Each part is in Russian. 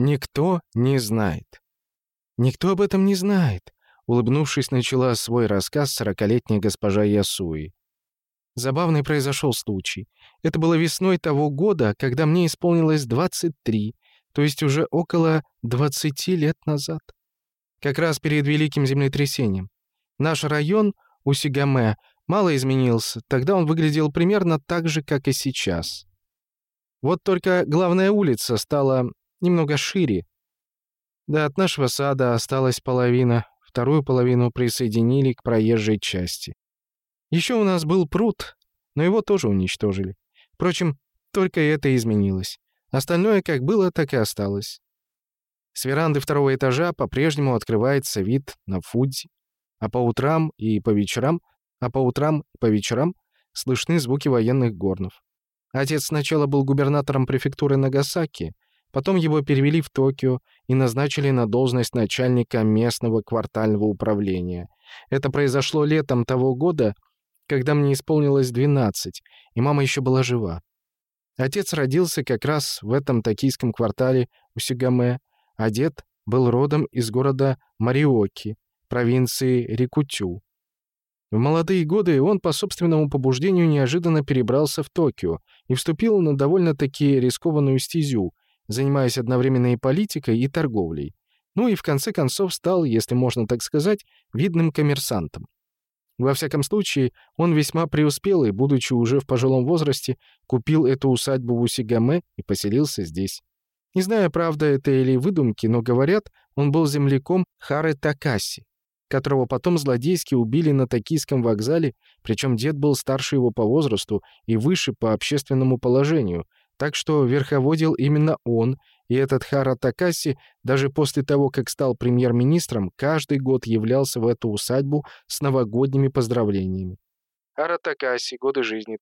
Никто не знает. Никто об этом не знает, улыбнувшись, начала свой рассказ сорокалетняя госпожа Ясуи. Забавный произошел случай. Это было весной того года, когда мне исполнилось 23, то есть уже около 20 лет назад. Как раз перед Великим землетрясением. Наш район, Усигаме, мало изменился. Тогда он выглядел примерно так же, как и сейчас. Вот только главная улица стала немного шире. Да от нашего сада осталась половина, вторую половину присоединили к проезжей части. Еще у нас был пруд, но его тоже уничтожили. Впрочем, только это изменилось. Остальное как было, так и осталось. С веранды второго этажа по-прежнему открывается вид на Фудзи, а по утрам и по вечерам, а по утрам и по вечерам слышны звуки военных горнов. Отец сначала был губернатором префектуры Нагасаки, потом его перевели в Токио и назначили на должность начальника местного квартального управления. Это произошло летом того года, когда мне исполнилось 12, и мама еще была жива. Отец родился как раз в этом токийском квартале Усигаме, а дед был родом из города Мариоки, провинции Рикутю. В молодые годы он по собственному побуждению неожиданно перебрался в Токио и вступил на довольно-таки рискованную стезю, занимаясь одновременно и политикой, и торговлей. Ну и в конце концов стал, если можно так сказать, видным коммерсантом. Во всяком случае, он весьма преуспел и, будучи уже в пожилом возрасте, купил эту усадьбу в Усигаме и поселился здесь. Не знаю, правда это или выдумки, но говорят, он был земляком Хары Такаси, которого потом злодейски убили на токийском вокзале, причем дед был старше его по возрасту и выше по общественному положению, так что верховодил именно он, и этот Хара Такаси даже после того, как стал премьер-министром, каждый год являлся в эту усадьбу с новогодними поздравлениями. Хара Такаси, годы жизни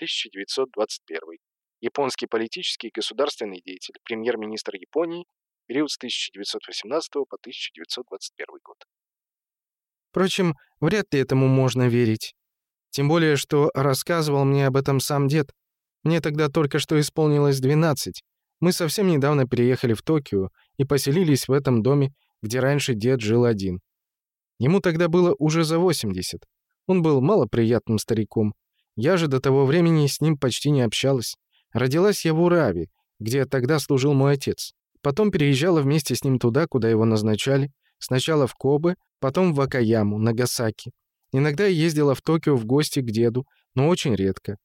1856-1921. Японский политический и государственный деятель, премьер-министр Японии, период с 1918 по 1921 год. Впрочем, вряд ли этому можно верить. Тем более, что рассказывал мне об этом сам дед. Мне тогда только что исполнилось 12. Мы совсем недавно переехали в Токио и поселились в этом доме, где раньше дед жил один. Ему тогда было уже за 80. Он был малоприятным стариком. Я же до того времени с ним почти не общалась. Родилась я в Ураве, где тогда служил мой отец. Потом переезжала вместе с ним туда, куда его назначали. Сначала в Кобе, потом в Акаяму, Нагасаки. Иногда я ездила в Токио в гости к деду, но очень редко.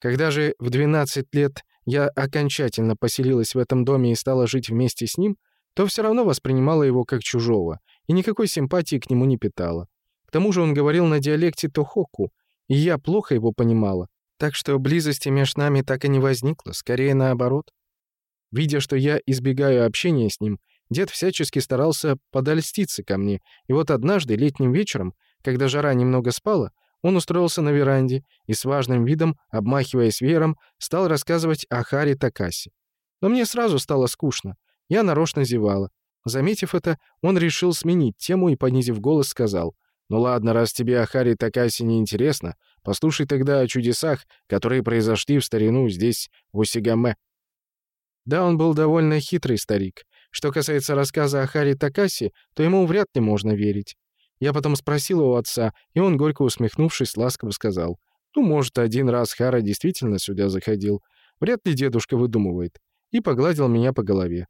Когда же в 12 лет я окончательно поселилась в этом доме и стала жить вместе с ним, то все равно воспринимала его как чужого и никакой симпатии к нему не питала. К тому же он говорил на диалекте Тохоку, и я плохо его понимала, так что близости между нами так и не возникло, скорее наоборот. Видя, что я избегаю общения с ним, дед всячески старался подольститься ко мне, и вот однажды летним вечером, когда жара немного спала, он устроился на веранде и с важным видом, обмахиваясь веером, стал рассказывать о Харе Такаси. Но мне сразу стало скучно. Я нарочно зевала. Заметив это, он решил сменить тему и, понизив голос, сказал, «Ну ладно, раз тебе о Харе Такаси не интересно, послушай тогда о чудесах, которые произошли в старину здесь, в Усигаме». Да, он был довольно хитрый старик. Что касается рассказа о Харе Такаси, то ему вряд ли можно верить. Я потом спросил у отца, и он, горько усмехнувшись, ласково сказал, «Ну, может, один раз Хара действительно сюда заходил. Вряд ли дедушка выдумывает». И погладил меня по голове.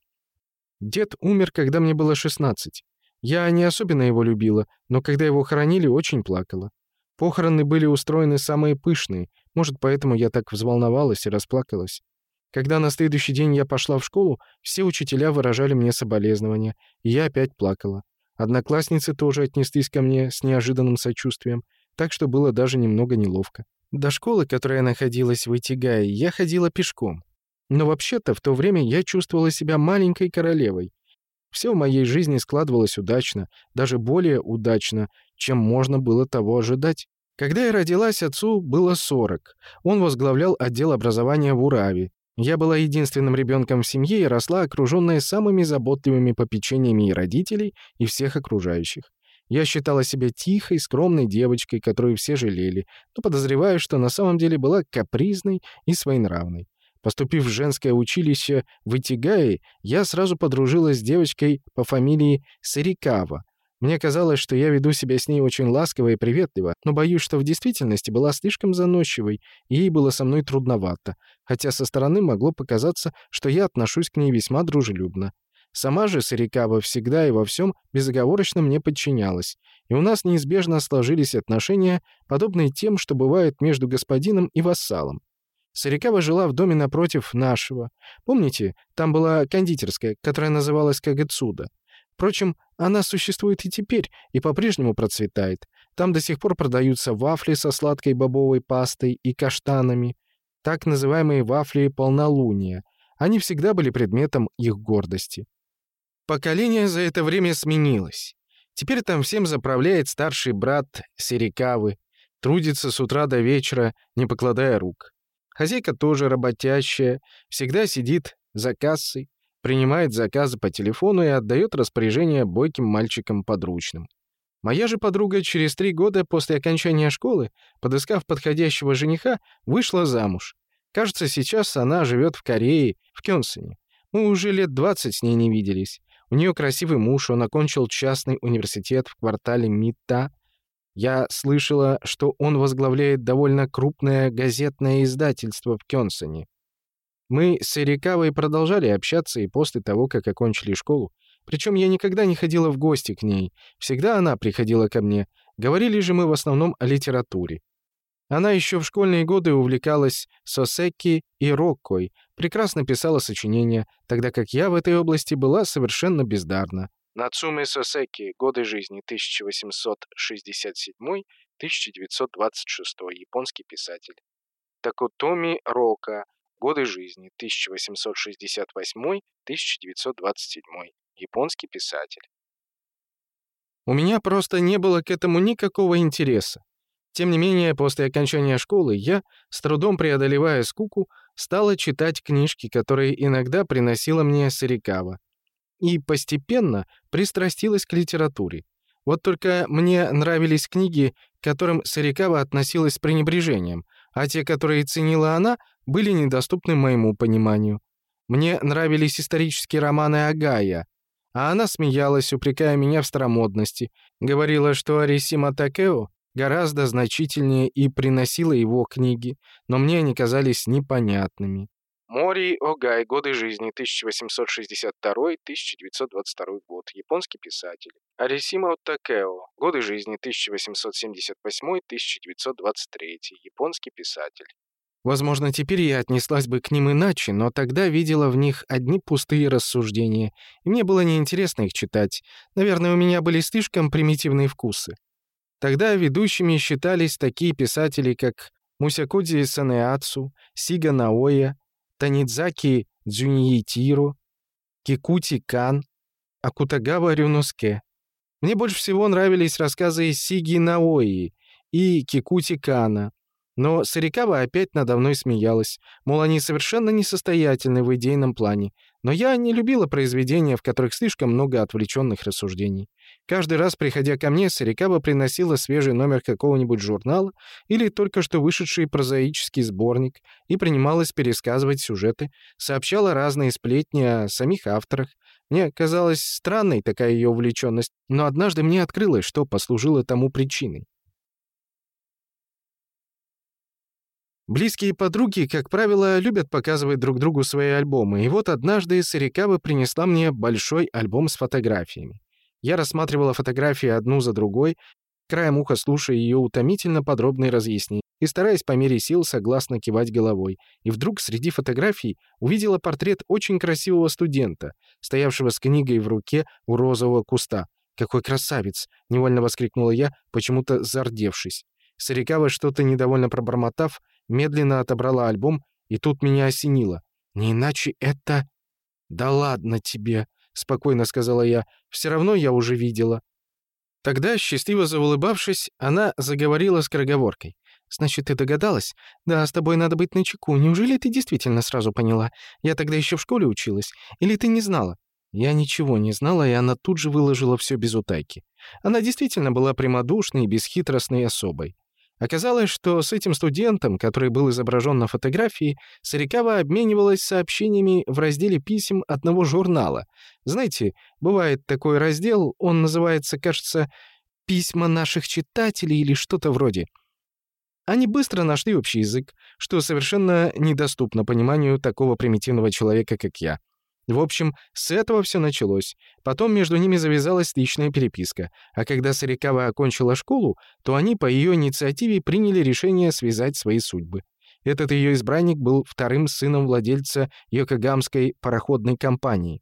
Дед умер, когда мне было 16. Я не особенно его любила, но когда его хоронили, очень плакала. Похороны были устроены самые пышные, может, поэтому я так взволновалась и расплакалась. Когда на следующий день я пошла в школу, все учителя выражали мне соболезнования, и я опять плакала. Одноклассницы тоже отнеслись ко мне с неожиданным сочувствием, так что было даже немного неловко. До школы, которая находилась в Итигае, я ходила пешком. Но вообще-то в то время я чувствовала себя маленькой королевой. Все в моей жизни складывалось удачно, даже более удачно, чем можно было того ожидать. Когда я родилась, отцу было 40. Он возглавлял отдел образования в Ураве, я была единственным ребенком в семье и росла окруженная самыми заботливыми попечениями и родителей, и всех окружающих. Я считала себя тихой, скромной девочкой, которую все жалели, но подозреваю, что на самом деле была капризной и своенравной. Поступив в женское училище в Итигае, я сразу подружилась с девочкой по фамилии Сарикава. Мне казалось, что я веду себя с ней очень ласково и приветливо, но боюсь, что в действительности была слишком заносчивой, и ей было со мной трудновато, хотя со стороны могло показаться, что я отношусь к ней весьма дружелюбно. Сама же Сарикава всегда и во всем безоговорочно мне подчинялась, и у нас неизбежно сложились отношения, подобные тем, что бывают между господином и вассалом. Сарикава жила в доме напротив нашего. Помните, там была кондитерская, которая называлась Кагацуда. Впрочем, она существует и теперь, и по-прежнему процветает. Там до сих пор продаются вафли со сладкой бобовой пастой и каштанами, так называемые вафли полнолуния. Они всегда были предметом их гордости. Поколение за это время сменилось. Теперь там всем заправляет старший брат Серикавы, трудится с утра до вечера, не покладая рук. Хозяйка тоже работящая, всегда сидит за кассой, принимает заказы по телефону и отдает распоряжение бойким мальчикам-подручным. Моя же подруга через три года после окончания школы, подыскав подходящего жениха, вышла замуж. Кажется, сейчас она живет в Корее, в Кёнсене. Мы уже лет 20 с ней не виделись. У нее красивый муж, он окончил частный университет в квартале Мита, я слышала, что он возглавляет довольно крупное газетное издательство в Кёнсоне. Мы с Эрикавой продолжали общаться и после того, как окончили школу. Причем я никогда не ходила в гости к ней. Всегда она приходила ко мне. Говорили же мы в основном о литературе. Она еще в школьные годы увлекалась Сосеки и Роккой, прекрасно писала сочинения, тогда как я в этой области была совершенно бездарна. Нацуме Сосеки. Годы жизни 1867-1926. Японский писатель. Такутоми Рока. Годы жизни 1868-1927. Японский писатель. У меня просто не было к этому никакого интереса. Тем не менее, после окончания школы я, с трудом преодолевая скуку, стала читать книжки, которые иногда приносила мне Сарикава и постепенно пристрастилась к литературе. Вот только мне нравились книги, к которым Сарикава относилась с пренебрежением, а те, которые ценила она, были недоступны моему пониманию. Мне нравились исторические романы Агая, а она смеялась, упрекая меня в старомодности, говорила, что Арисима Такео гораздо значительнее и приносила его книги, но мне они казались непонятными. Мори Огай. Годы жизни 1862-1922 год. Японский писатель. Арисима Такео. Годы жизни 1878-1923. Японский писатель. Возможно, теперь я отнеслась бы к ним иначе, но тогда видела в них одни пустые рассуждения, и мне было неинтересно их читать. Наверное, у меня были слишком примитивные вкусы. Тогда ведущими считались такие писатели, как Мусякудзи Санеацу, Сига Наоя, Танидзаки Дзюньитиро, Кикути Кан, Акутагава Рюноске. Мне больше всего нравились рассказы Сиги Наои и Кикути Кана, но Сарикава опять надо мной смеялась, мол, они совершенно несостоятельны в идейном плане, но я не любила произведения, в которых слишком много отвлеченных рассуждений. Каждый раз, приходя ко мне, Сарикаба приносила свежий номер какого-нибудь журнала или только что вышедший прозаический сборник и принималась пересказывать сюжеты, сообщала разные сплетни о самих авторах. Мне казалась странной такая ее увлеченность, но однажды мне открылось, что послужило тому причиной. Близкие подруги, как правило, любят показывать друг другу свои альбомы, и вот однажды Сарикава принесла мне большой альбом с фотографиями. Я рассматривала фотографии одну за другой, краем уха слушая ее утомительно подробные разъяснения и стараясь по мере сил согласно кивать головой. И вдруг среди фотографий увидела портрет очень красивого студента, стоявшего с книгой в руке у розового куста. «Какой красавец!» — невольно воскликнула я, почему-то зардевшись. Сарикава, что-то недовольно пробормотав, медленно отобрала альбом, и тут меня осенило. «Не иначе это...» «Да ладно тебе!» спокойно сказала я. «Все равно я уже видела». Тогда, счастливо заулыбавшись, она заговорила с кроговоркой. «Значит, ты догадалась? Да, с тобой надо быть начеку. Неужели ты действительно сразу поняла? Я тогда еще в школе училась. Или ты не знала?» Я ничего не знала, и она тут же выложила все без утайки. Она действительно была прямодушной и бесхитростной особой. Оказалось, что с этим студентом, который был изображен на фотографии, Сарикава обменивалась сообщениями в разделе писем одного журнала. Знаете, бывает такой раздел, он называется, кажется, «Письма наших читателей» или что-то вроде. Они быстро нашли общий язык, что совершенно недоступно пониманию такого примитивного человека, как я. В общем, с этого все началось. Потом между ними завязалась личная переписка. А когда Сарикава окончила школу, то они по ее инициативе приняли решение связать свои судьбы. Этот ее избранник был вторым сыном владельца Йокогамской пароходной компании.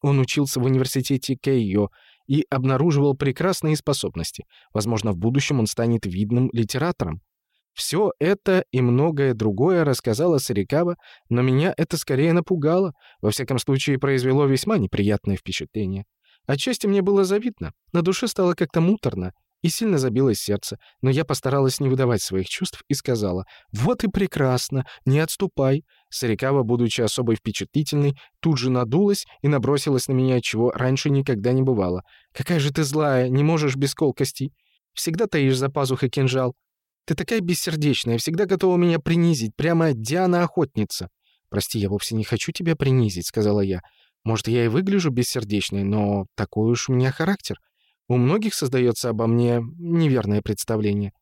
Он учился в университете Кейо и обнаруживал прекрасные способности. Возможно, в будущем он станет видным литератором. Все это и многое другое рассказала Сарикава, но меня это скорее напугало, во всяком случае произвело весьма неприятное впечатление. Отчасти мне было завидно, на душе стало как-то муторно, и сильно забилось сердце, но я постаралась не выдавать своих чувств и сказала «Вот и прекрасно, не отступай». Сарикава, будучи особой впечатлительной, тут же надулась и набросилась на меня, чего раньше никогда не бывало. «Какая же ты злая, не можешь без колкостей. Всегда таишь за пазухой кинжал. Ты такая бессердечная, всегда готова меня принизить, прямо Диана-охотница». «Прости, я вовсе не хочу тебя принизить», — сказала я. «Может, я и выгляжу бессердечной, но такой уж у меня характер. У многих создается обо мне неверное представление.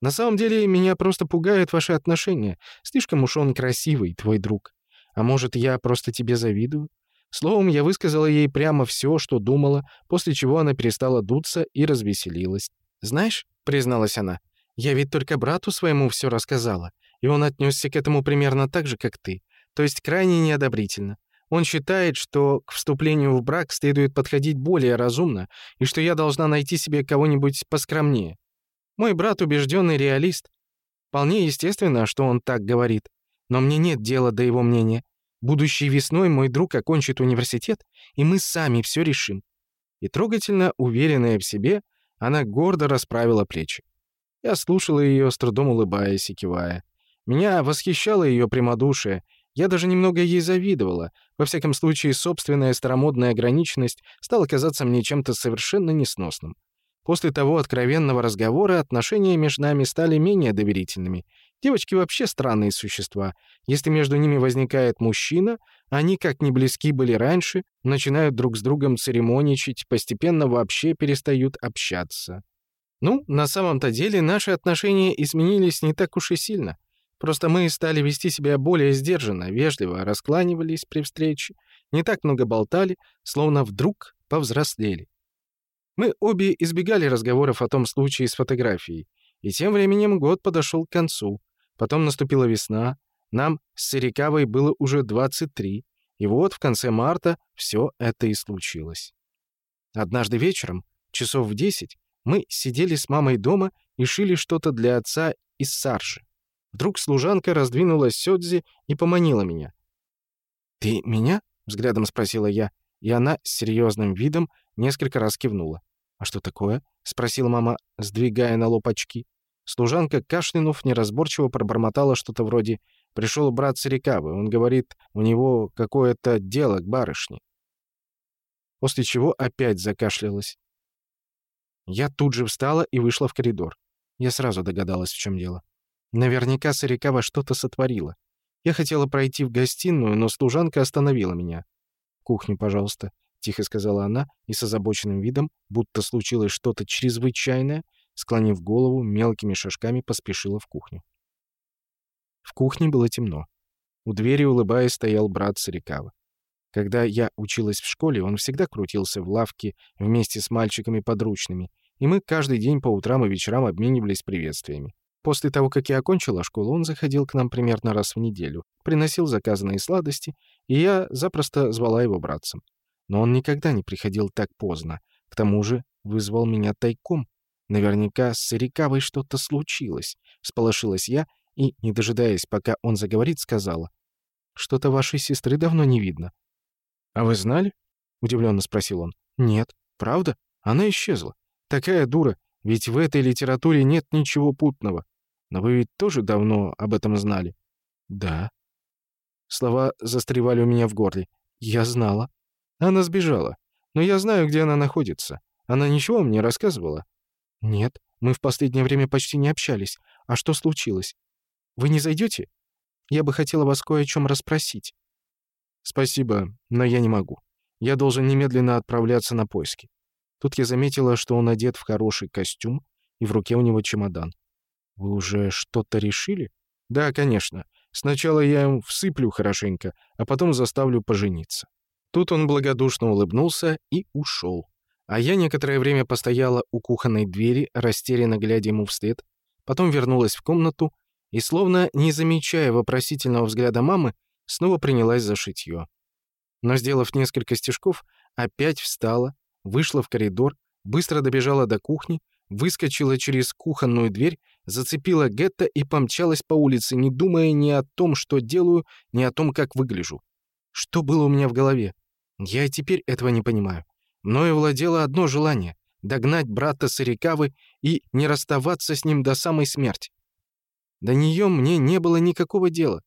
На самом деле, меня просто пугают ваши отношения. Слишком уж он красивый, твой друг. А может, я просто тебе завидую?» Словом, я высказала ей прямо все, что думала, после чего она перестала дуться и развеселилась. «Знаешь», — призналась она, — я ведь только брату своему все рассказала, и он отнесся к этому примерно так же, как ты, то есть крайне неодобрительно. Он считает, что к вступлению в брак следует подходить более разумно, и что я должна найти себе кого-нибудь поскромнее. Мой брат убежденный реалист. Вполне естественно, что он так говорит, но мне нет дела до его мнения. Будущей весной мой друг окончит университет, и мы сами все решим. И трогательно уверенная в себе, она гордо расправила плечи. Я слушала ее, с трудом улыбаясь и кивая. Меня восхищало ее прямодушие. Я даже немного ей завидовала. Во всяком случае, собственная старомодная ограниченность стала казаться мне чем-то совершенно несносным. После того откровенного разговора отношения между нами стали менее доверительными. Девочки вообще странные существа. Если между ними возникает мужчина, они, как не близки были раньше, начинают друг с другом церемоничать, постепенно вообще перестают общаться. Ну, на самом-то деле наши отношения изменились не так уж и сильно. Просто мы стали вести себя более сдержанно, вежливо раскланивались при встрече, не так много болтали, словно вдруг повзрослели. Мы обе избегали разговоров о том случае с фотографией. И тем временем год подошел к концу. Потом наступила весна. Нам с Сирикавой было уже 23. И вот в конце марта все это и случилось. Однажды вечером, часов в 10, мы сидели с мамой дома и шили что-то для отца из саржи. Вдруг служанка раздвинула сёдзи и поманила меня. «Ты меня?» — взглядом спросила я, и она с серьезным видом несколько раз кивнула. «А что такое?» — спросила мама, сдвигая на лоб очки. Служанка, кашлянув, неразборчиво пробормотала что-то вроде «Пришел брат Сарикавы, он говорит, у него какое-то дело к барышне». После чего опять закашлялась. Я тут же встала и вышла в коридор. Я сразу догадалась, в чем дело. Наверняка Сарикава что-то сотворила. Я хотела пройти в гостиную, но служанка остановила меня. «Кухню, пожалуйста», — тихо сказала она, и с озабоченным видом, будто случилось что-то чрезвычайное, склонив голову, мелкими шажками поспешила в кухню. В кухне было темно. У двери, улыбаясь, стоял брат Сарикава. Когда я училась в школе, он всегда крутился в лавке вместе с мальчиками-подручными, и мы каждый день по утрам и вечерам обменивались приветствиями. После того, как я окончила школу, он заходил к нам примерно раз в неделю, приносил заказанные сладости, и я запросто звала его братцем. Но он никогда не приходил так поздно. К тому же вызвал меня тайком. Наверняка с Сарикавой что-то случилось. Сполошилась я и, не дожидаясь, пока он заговорит, сказала. «Что-то вашей сестры давно не видно. «А вы знали?» — удивленно спросил он. «Нет. Правда? Она исчезла. Такая дура, ведь в этой литературе нет ничего путного. Но вы ведь тоже давно об этом знали?» «Да». Слова застревали у меня в горле. «Я знала. Она сбежала. Но я знаю, где она находится. Она ничего мне рассказывала?» «Нет. Мы в последнее время почти не общались. А что случилось? Вы не зайдете? Я бы хотела вас кое о чем расспросить». «Спасибо, но я не могу. Я должен немедленно отправляться на поиски». Тут я заметила, что он одет в хороший костюм, и в руке у него чемодан. «Вы уже что-то решили?» «Да, конечно. Сначала я им всыплю хорошенько, а потом заставлю пожениться». Тут он благодушно улыбнулся и ушел. А я некоторое время постояла у кухонной двери, растерянно глядя ему вслед, потом вернулась в комнату и, словно не замечая вопросительного взгляда мамы, снова принялась за шитьё. Но, сделав несколько стежков, опять встала, вышла в коридор, быстро добежала до кухни, выскочила через кухонную дверь, зацепила Гетто и помчалась по улице, не думая ни о том, что делаю, ни о том, как выгляжу. Что было у меня в голове? Я и теперь этого не понимаю. Мною владело одно желание — догнать брата Сарикавы и не расставаться с ним до самой смерти. До нее мне не было никакого дела.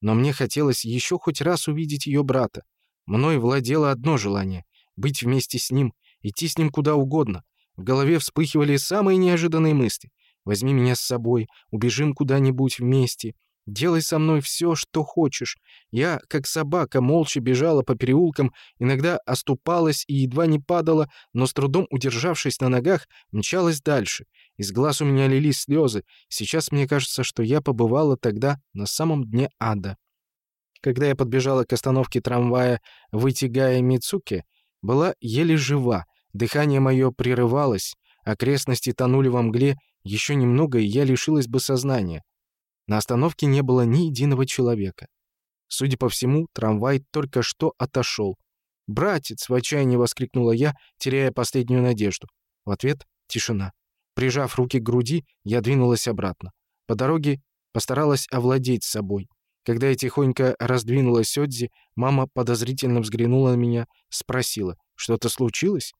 Но мне хотелось еще хоть раз увидеть ее брата. Мной владело одно желание — быть вместе с ним, идти с ним куда угодно. В голове вспыхивали самые неожиданные мысли. «Возьми меня с собой, убежим куда-нибудь вместе», Делай со мной все, что хочешь. Я, как собака, молча бежала по переулкам, иногда оступалась и едва не падала, но с трудом удержавшись на ногах, мчалась дальше. Из глаз у меня лились слезы. Сейчас мне кажется, что я побывала тогда на самом дне ада. Когда я подбежала к остановке трамвая Вытягая Мицуки, была еле жива, дыхание мое прерывалось, окрестности тонули во мгле, еще немного, и я лишилась бы сознания. На остановке не было ни единого человека. Судя по всему, трамвай только что отошел. «Братец!» — в отчаянии воскликнула я, теряя последнюю надежду. В ответ — тишина. Прижав руки к груди, я двинулась обратно. По дороге постаралась овладеть собой. Когда я тихонько раздвинула Сёдзи, мама подозрительно взглянула на меня, спросила, «Что-то случилось?»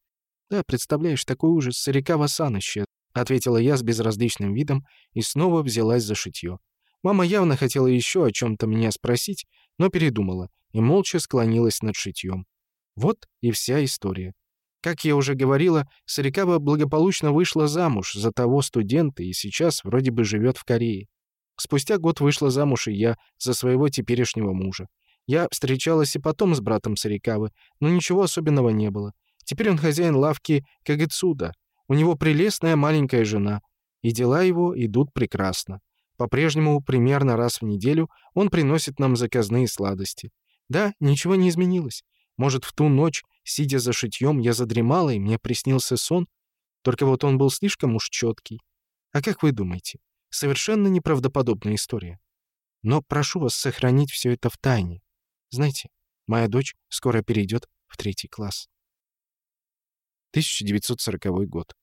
«Да, представляешь, такой ужас, Сарикава Сан исчез», — ответила я с безразличным видом и снова взялась за шитьё. Мама явно хотела еще о чем-то меня спросить, но передумала и молча склонилась над шитьем. Вот и вся история. Как я уже говорила, Сарикава благополучно вышла замуж за того студента и сейчас вроде бы живет в Корее. Спустя год вышла замуж и я за своего теперешнего мужа. Я встречалась и потом с братом Сарикавы, но ничего особенного не было. Теперь он хозяин лавки Кагыцуда. У него прелестная маленькая жена, и дела его идут прекрасно. По-прежнему, примерно раз в неделю, он приносит нам заказные сладости. Да, ничего не изменилось. Может, в ту ночь, сидя за шитьем, я задремала, и мне приснился сон? Только вот он был слишком уж четкий. А как вы думаете? Совершенно неправдоподобная история. Но прошу вас сохранить все это в тайне. Знаете, моя дочь скоро перейдет в третий класс. 1940 год.